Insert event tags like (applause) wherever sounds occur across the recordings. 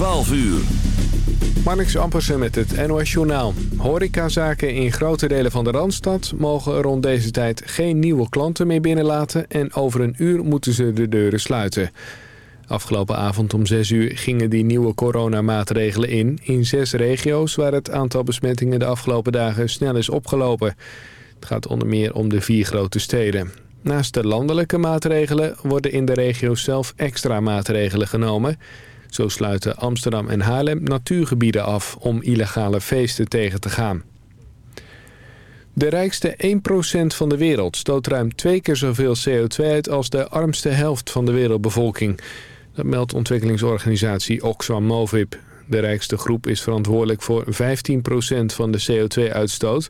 12 uur. Marnix Ampersen met het NOS Journaal. Horecazaken in grote delen van de Randstad mogen rond deze tijd geen nieuwe klanten meer binnenlaten... en over een uur moeten ze de deuren sluiten. Afgelopen avond om 6 uur gingen die nieuwe coronamaatregelen in... in zes regio's waar het aantal besmettingen de afgelopen dagen snel is opgelopen. Het gaat onder meer om de vier grote steden. Naast de landelijke maatregelen worden in de regio's zelf extra maatregelen genomen... Zo sluiten Amsterdam en Haarlem natuurgebieden af om illegale feesten tegen te gaan. De rijkste 1% van de wereld stoot ruim twee keer zoveel CO2 uit als de armste helft van de wereldbevolking. Dat meldt ontwikkelingsorganisatie Oxfam Novib. De rijkste groep is verantwoordelijk voor 15% van de CO2-uitstoot.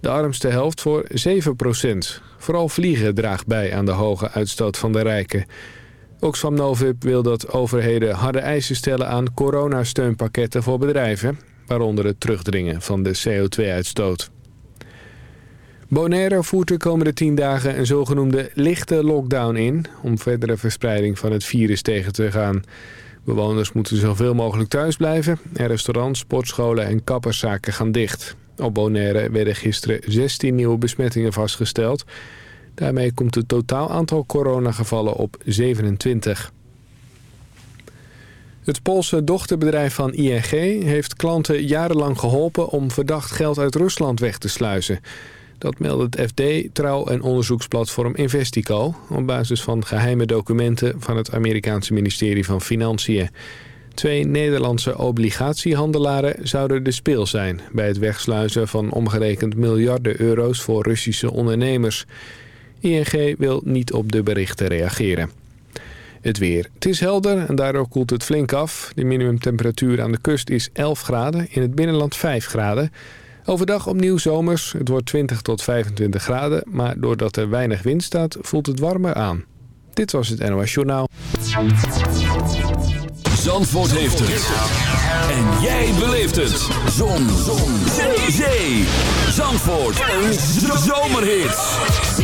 De armste helft voor 7%. Vooral vliegen draagt bij aan de hoge uitstoot van de rijken. Oxfam Novib wil dat overheden harde eisen stellen aan coronasteunpakketten voor bedrijven, waaronder het terugdringen van de CO2-uitstoot. Bonaire voert de komende tien dagen een zogenoemde lichte lockdown in... om verdere verspreiding van het virus tegen te gaan. Bewoners moeten zoveel mogelijk thuis blijven... en restaurants, sportscholen en kapperszaken gaan dicht. Op Bonaire werden gisteren 16 nieuwe besmettingen vastgesteld... Daarmee komt het totaal aantal coronagevallen op 27. Het Poolse dochterbedrijf van ING heeft klanten jarenlang geholpen om verdacht geld uit Rusland weg te sluizen. Dat meldt het FD, Trouw en onderzoeksplatform Investico... op basis van geheime documenten van het Amerikaanse ministerie van Financiën. Twee Nederlandse obligatiehandelaren zouden de speel zijn... bij het wegsluizen van omgerekend miljarden euro's voor Russische ondernemers... ING wil niet op de berichten reageren. Het weer. Het is helder en daardoor koelt het flink af. De minimumtemperatuur aan de kust is 11 graden, in het binnenland 5 graden. Overdag opnieuw zomers. Het wordt 20 tot 25 graden, maar doordat er weinig wind staat voelt het warmer aan. Dit was het NOS Journaal. Zandvoort heeft het. En jij beleeft het. Zon. Zon. Zee. Zandvoort. Een zomerhit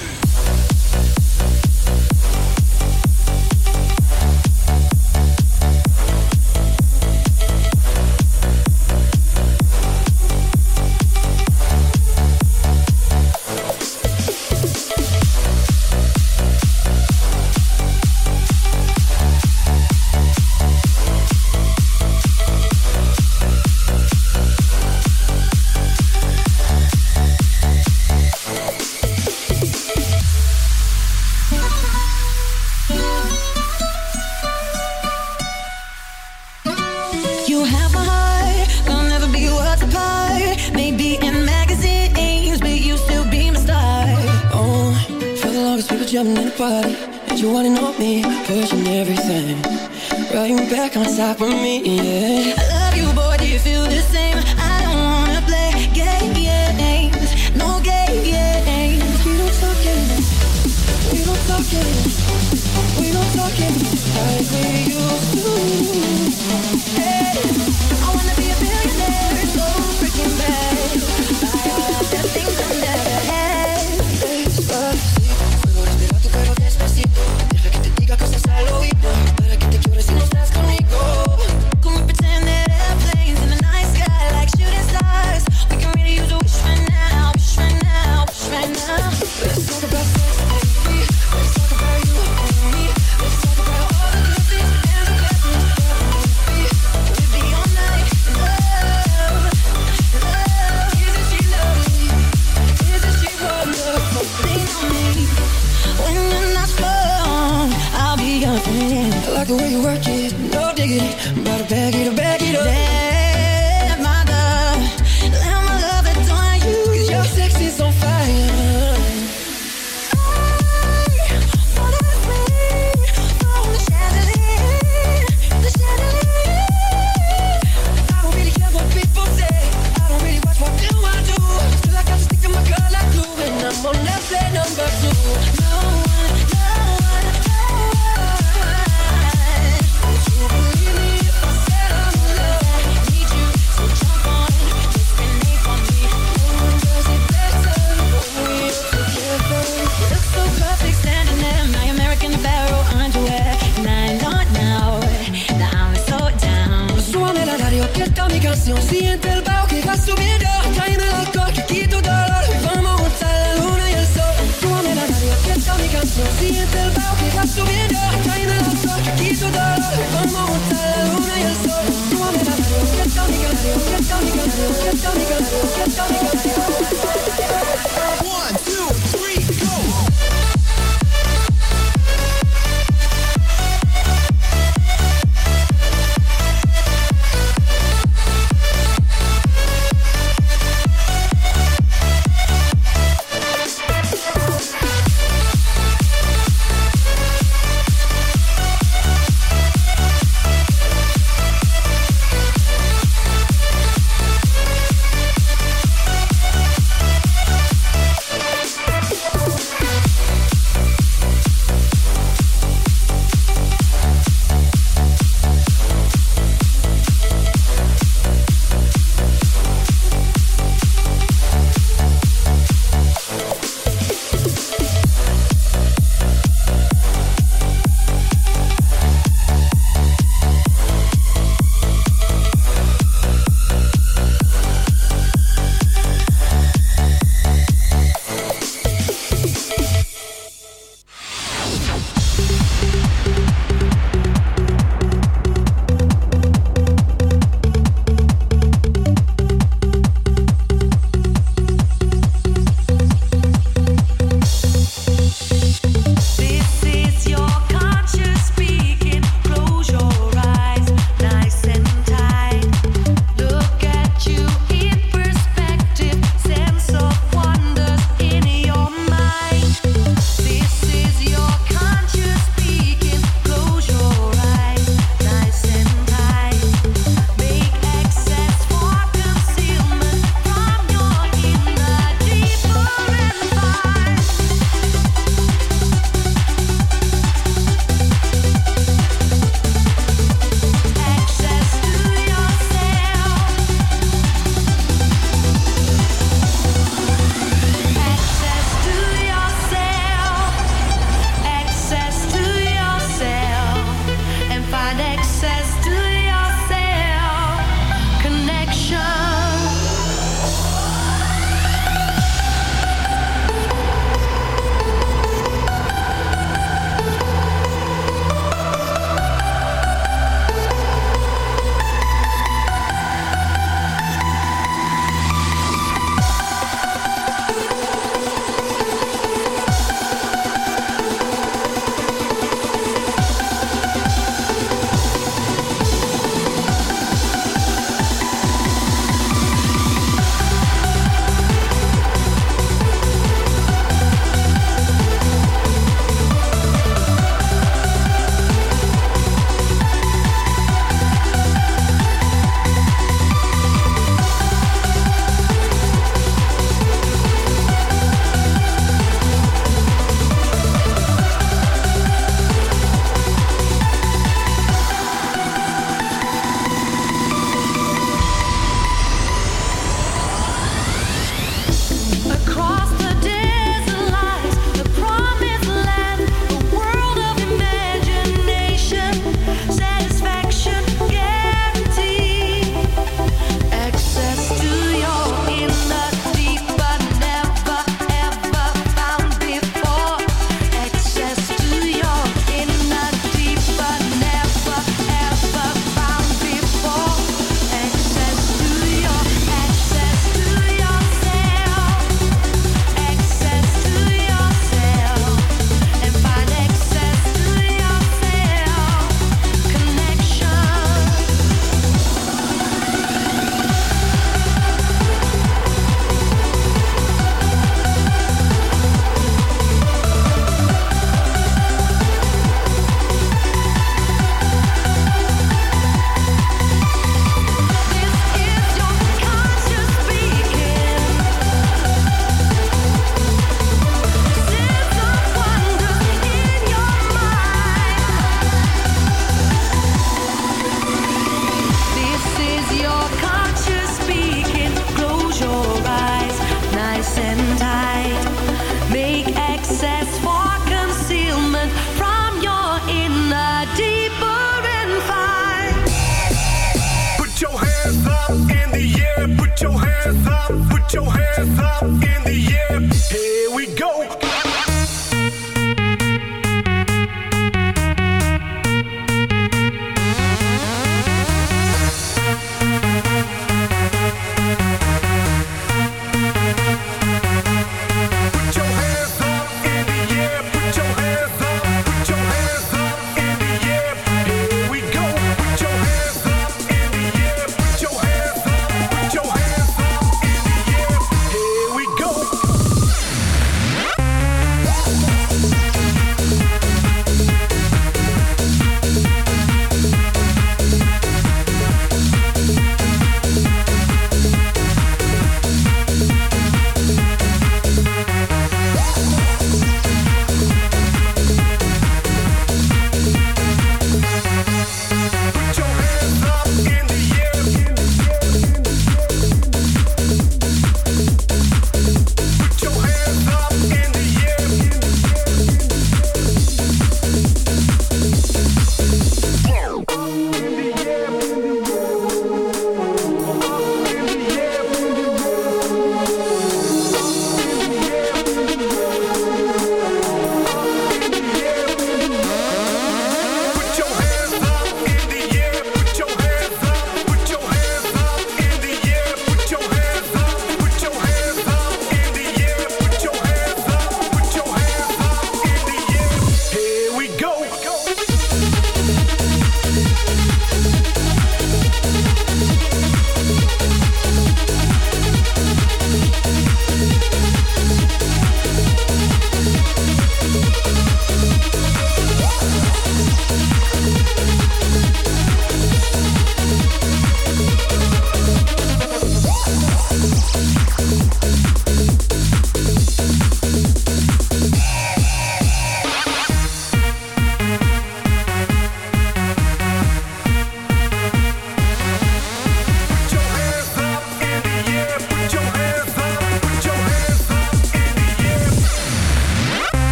Top of me, yeah.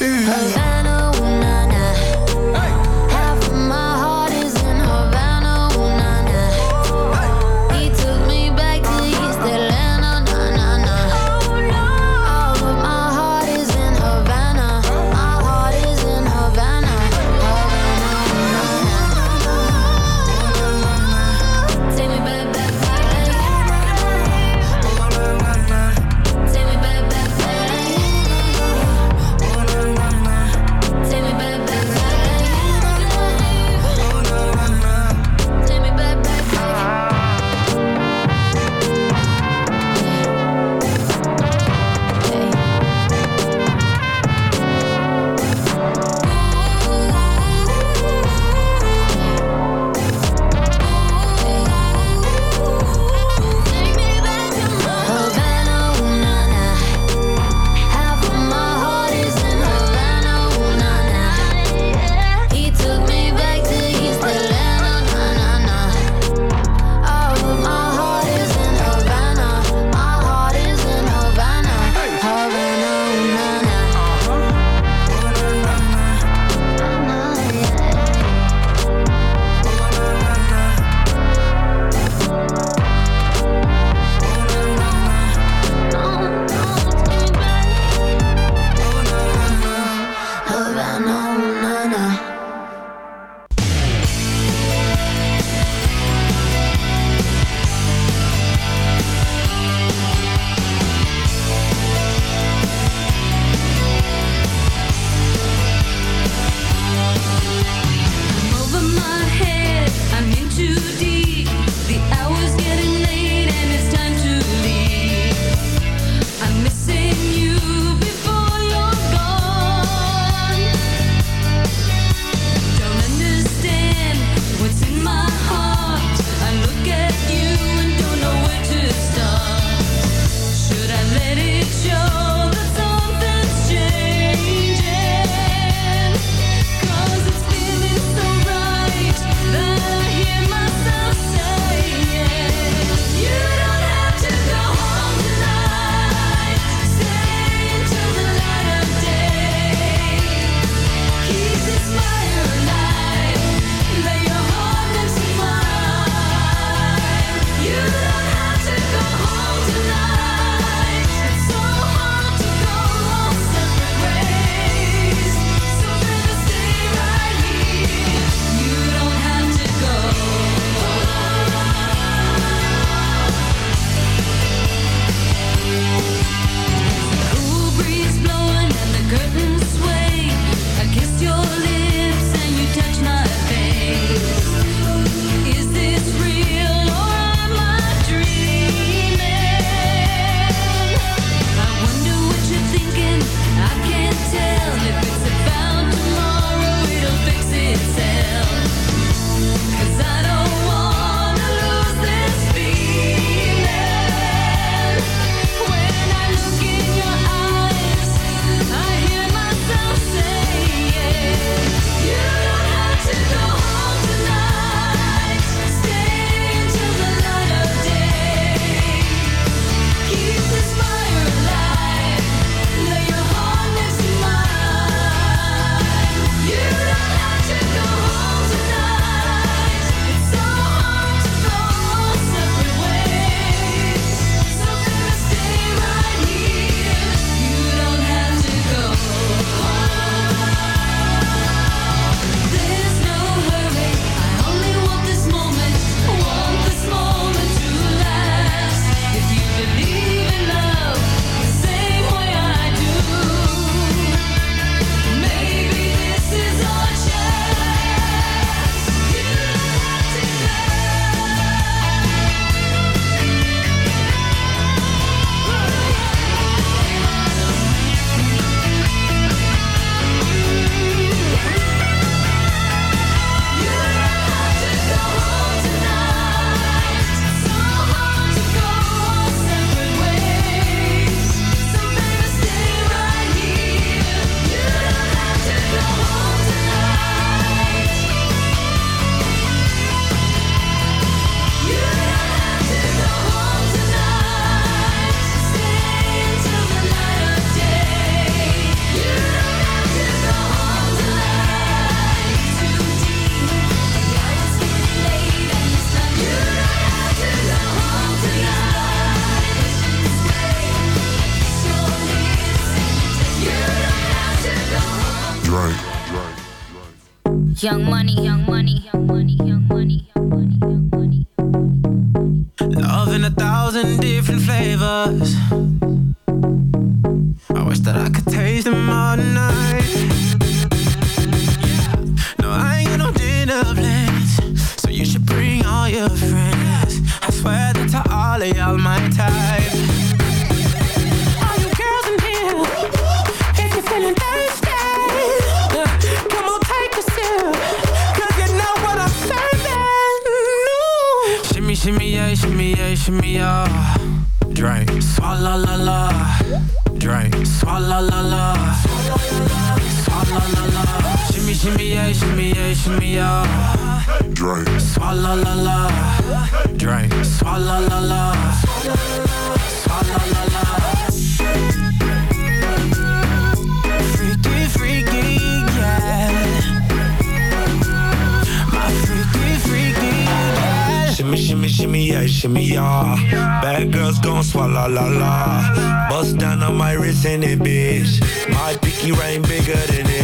everything. Different shimmy, yeah, shimmy. Drink, swalla la la. Drink, swalla la la. Swalla la la. Freaky, freaky, yeah. My freaky, freaky, yeah. Shimmy, shimmy, shimmy, yeah, shimmy, yeah. Bad girls gon' swallow la la. Bust down on my wrist and it, bitch. My pinky ring bigger than this.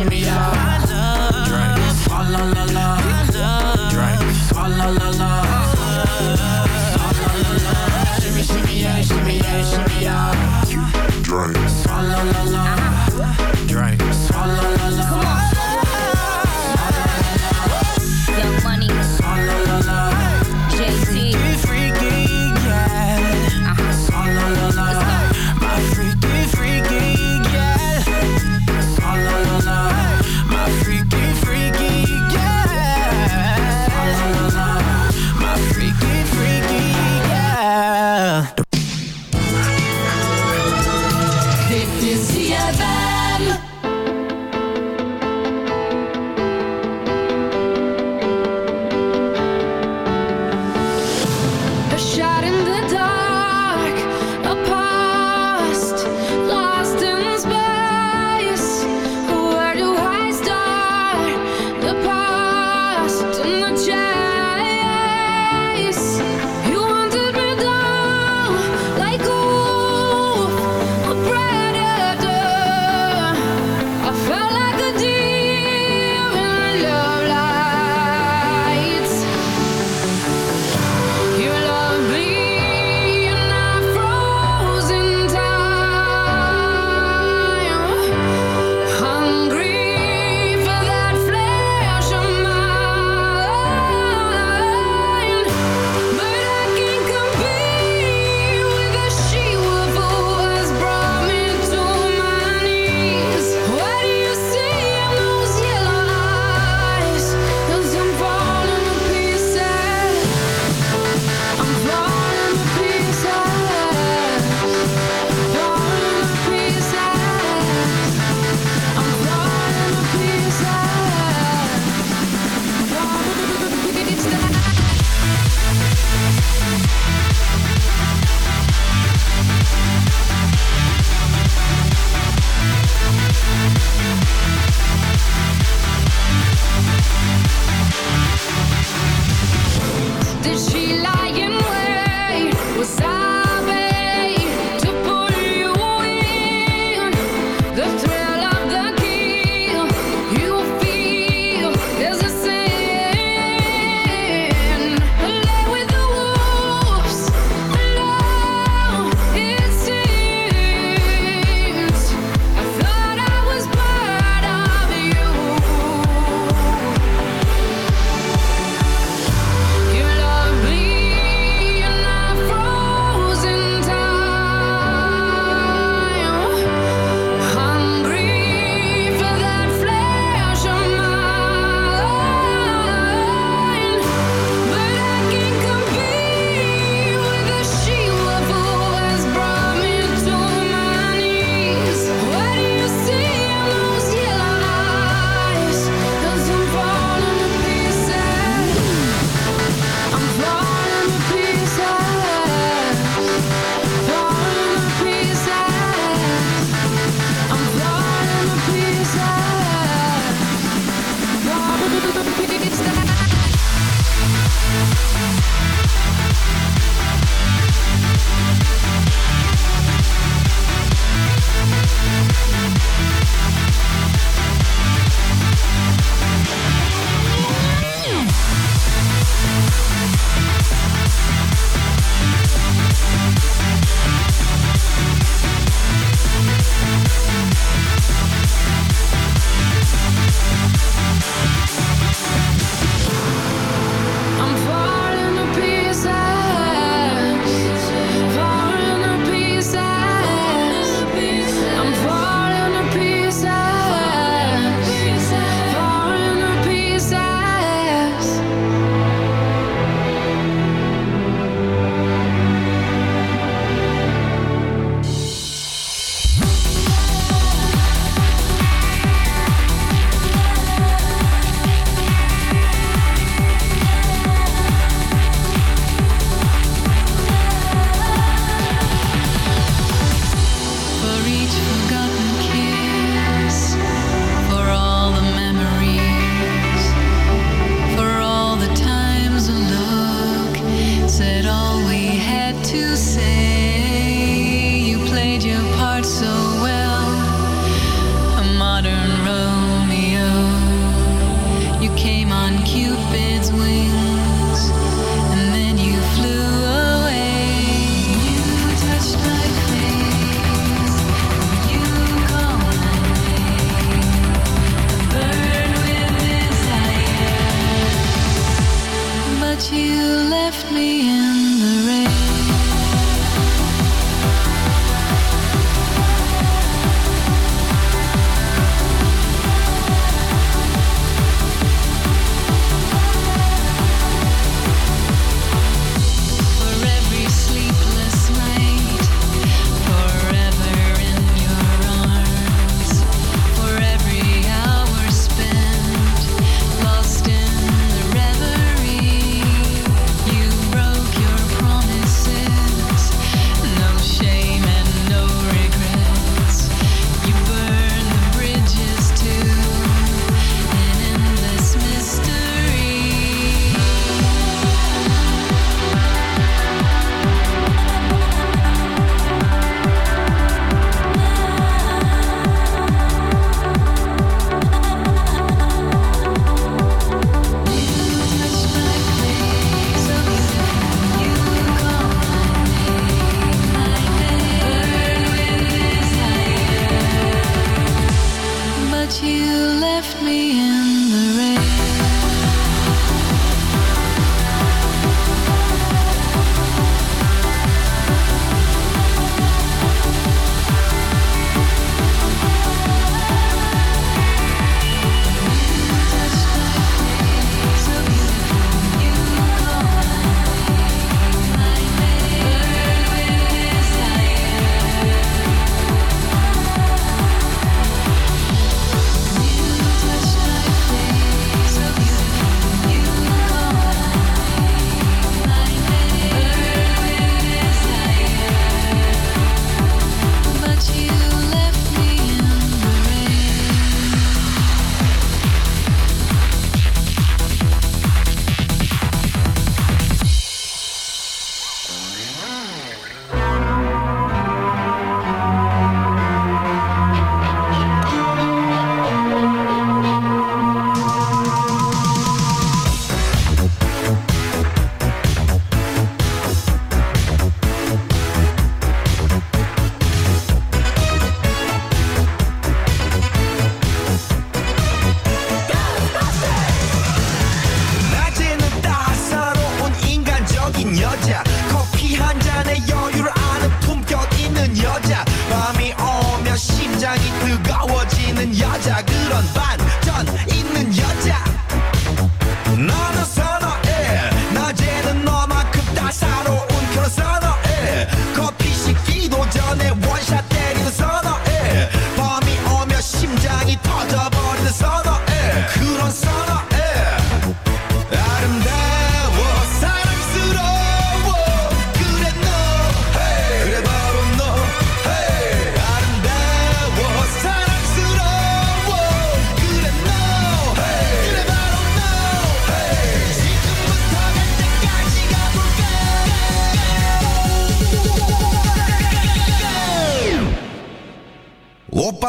shimmy, yeah, shimmy, yeah. Drink. Swalla la la. Drink. Swalla la la.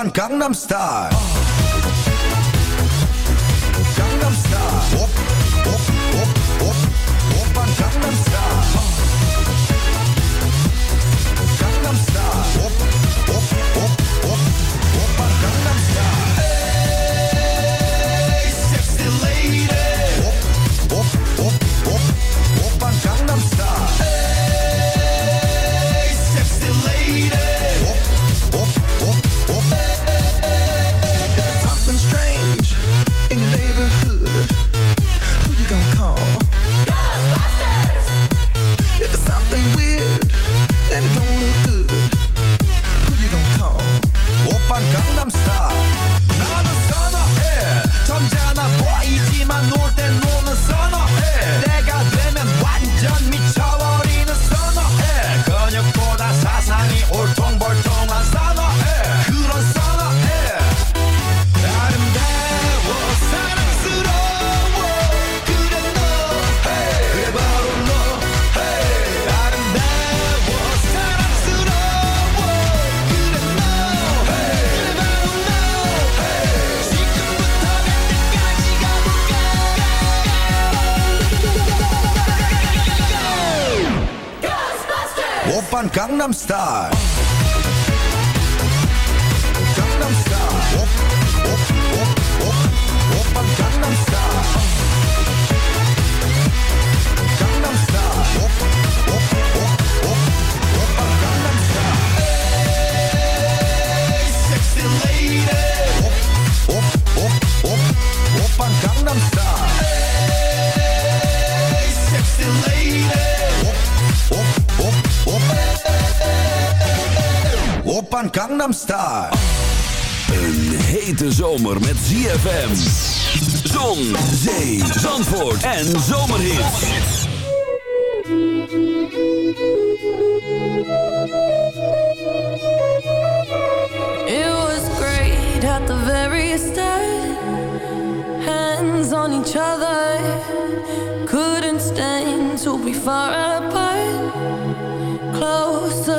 van Gangnam Style. Samstag. Gangnam Star. Een hete zomer met ZFM. Zon, zee, zandvoort en zomerhit. It was great at the very start. Hands on each other. Couldn't stand to be far apart.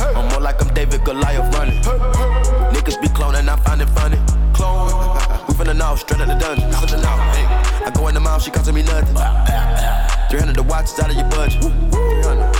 I'm more like I'm David Goliath running. Niggas be cloning, I find it funny. Clone. (laughs) We finna know, straight out the dungeon. I go in the mouth, she costing me nothing. 300 the watch is out of your budget.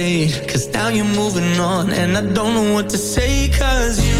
Cause now you're moving on And I don't know what to say cause you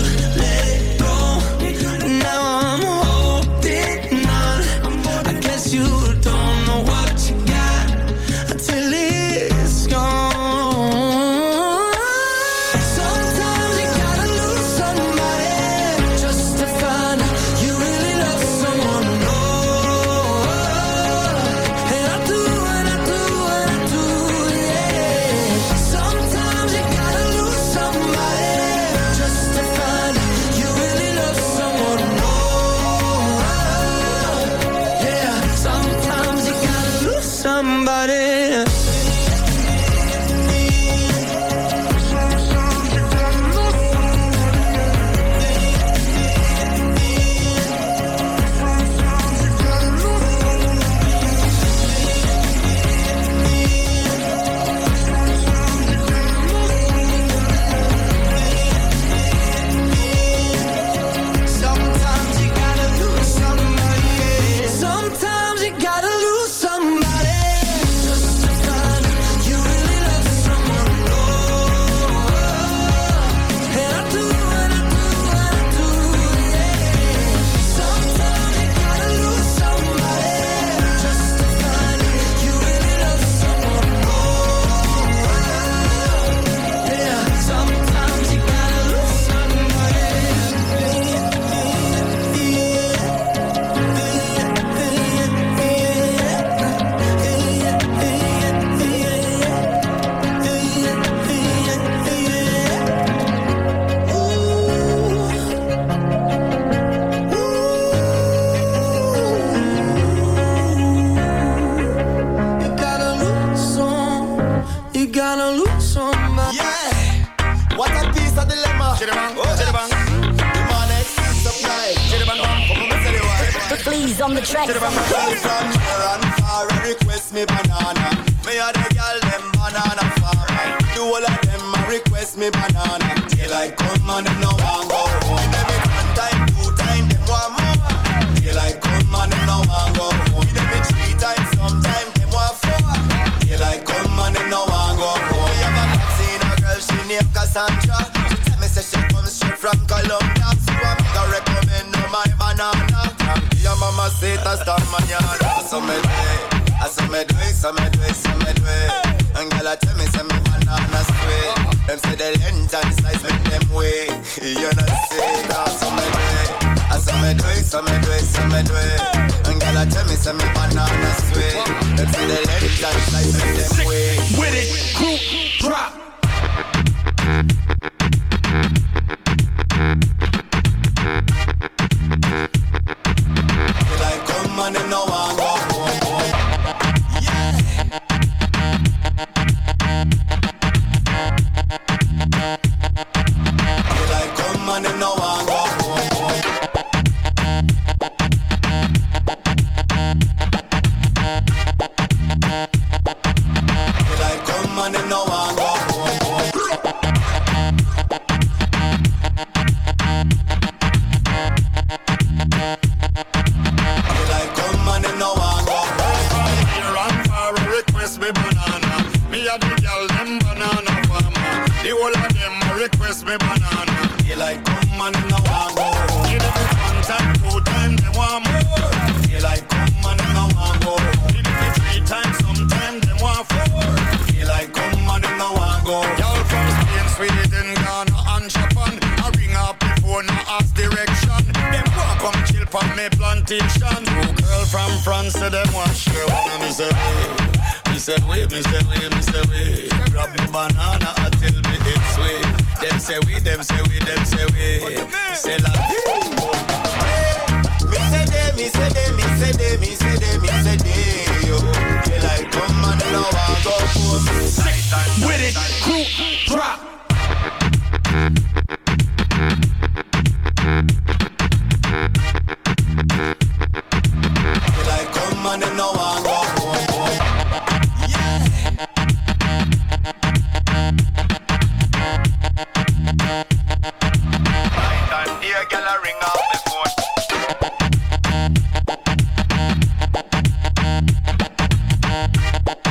Música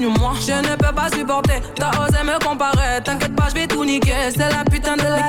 Je ne peux pas supporter, t'as osé me comparer. T'inquiète pas, je vais tout niquer. C'est la putain de la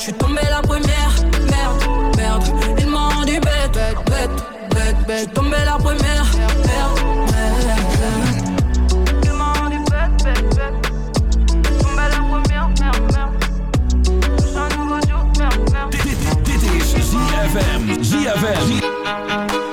Je suis tombé la première, merde, merde. Ils m'ont rendu bête, bête, bête, bête, bête. Je suis tombé la première, merde, merde. Ils m'ont rendu bête, bête, bête. Je tombé la première, merde, merde. Je un nouveau jour, merde, merde. JFM, JFM.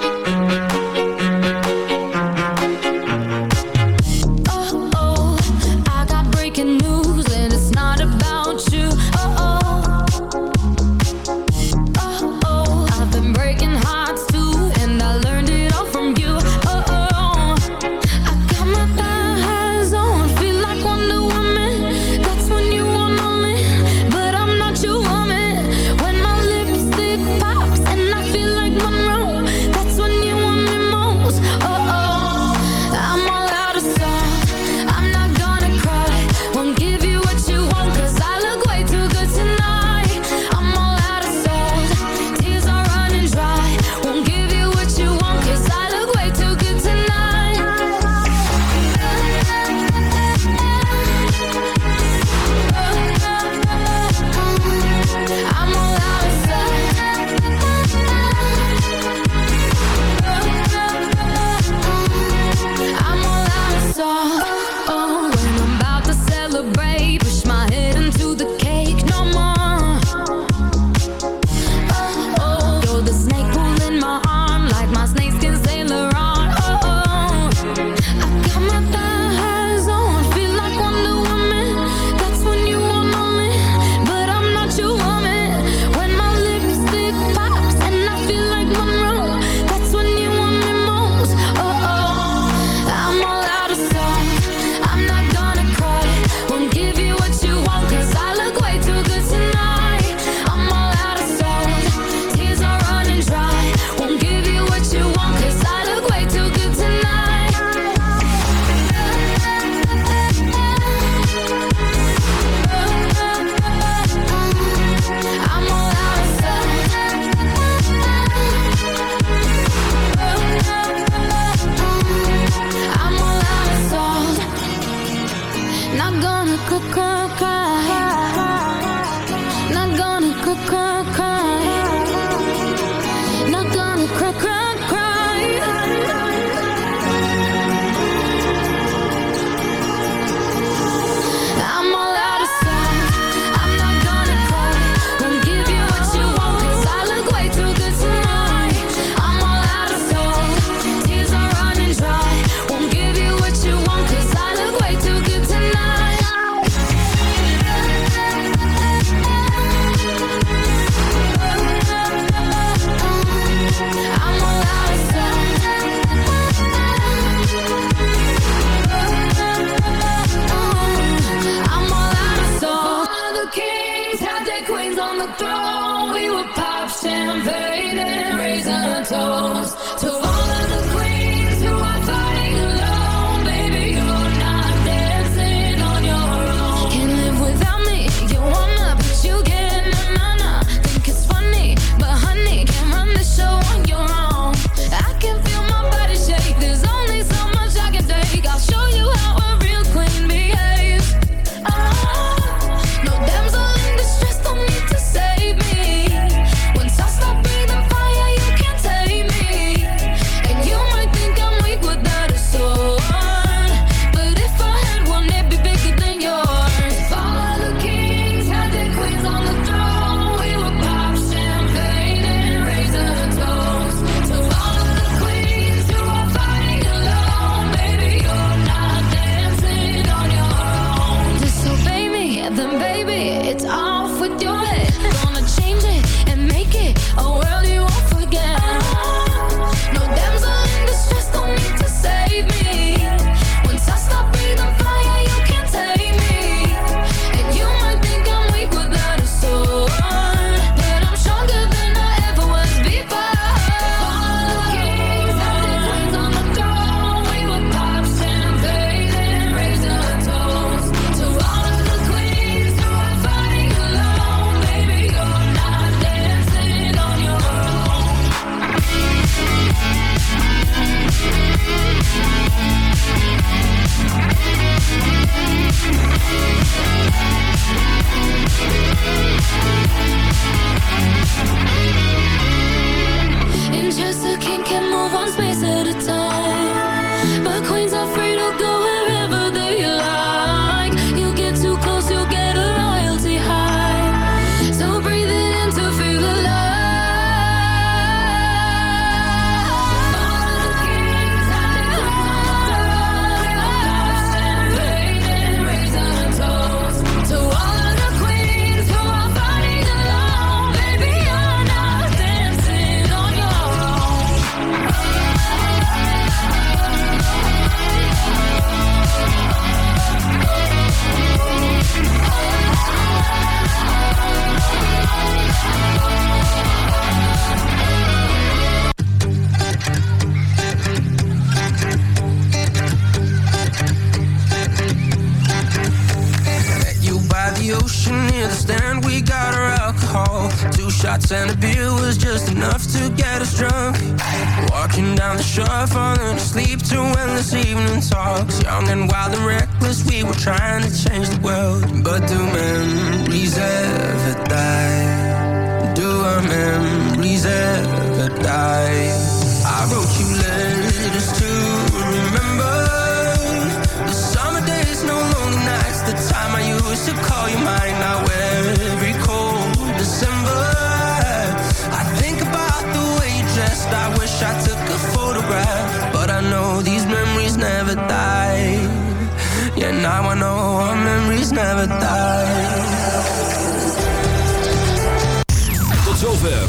on the throne, we were pops and fading, raising toast to